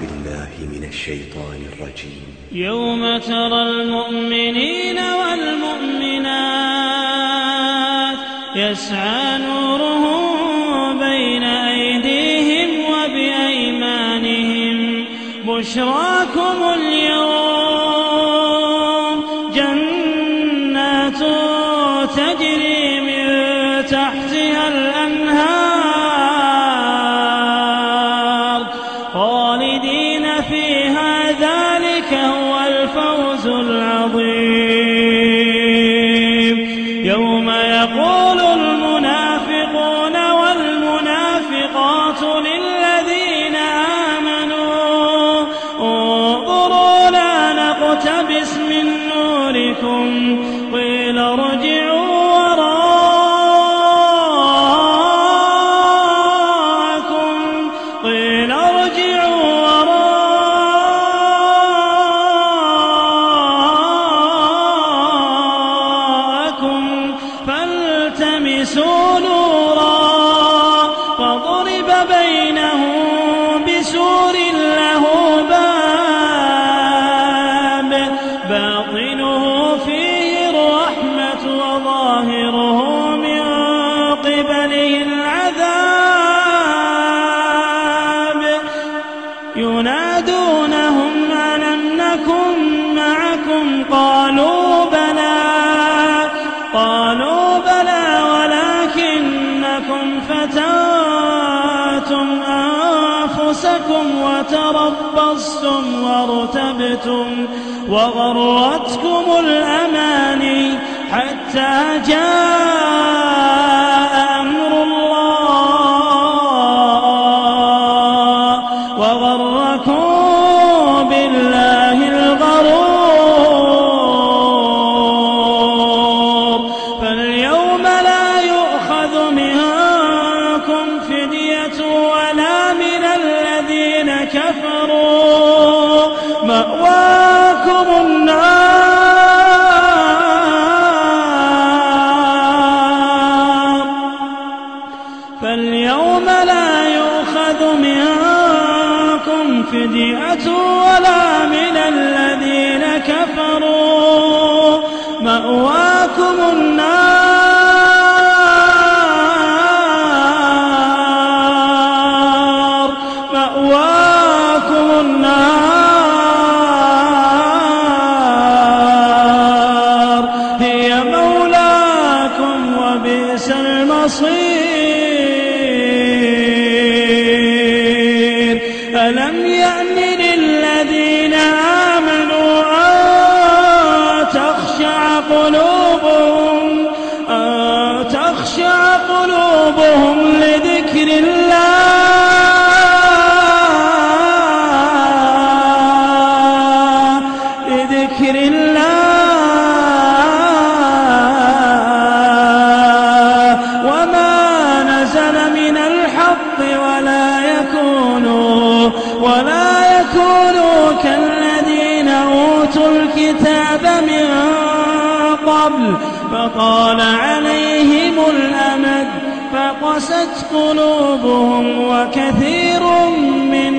بالله من الشيطان الرجيم. يوم ترى المؤمنين والمؤمنات يسعى نورهم بين أيديهم وبأيمانهم. بشراكم اليوم جنات تجري من تحتها الأنهار ذلك هو الفوز العظيم. يوم يقول المنافقون والمنافقات للذين آمنوا انظروا لا نقتبس من نوركم قيل ارجعوا فضرب بينهم بسور له باب. باطنه فيه الرحمة وظاهره من قبله العذاب. ينادونهم ألم نكن معكم؟ قالوا أنفسكم وتربصتم وارتبتم وغرتكم الأماني حتى جاء كفروا مأواكم النار. فاليوم لا يؤخذ منكم فدية ولا من الذين كفروا. مأواكم النار. المصير ألم يأن للذين آمنوا أن تخشع قلوبهم أن تخشع قلوبهم لذكر الله؟ ولا يكونوا كالذين أوتوا الكتاب من قبل فطال عليهم الأمد فقست قلوبهم وكثير فاسقون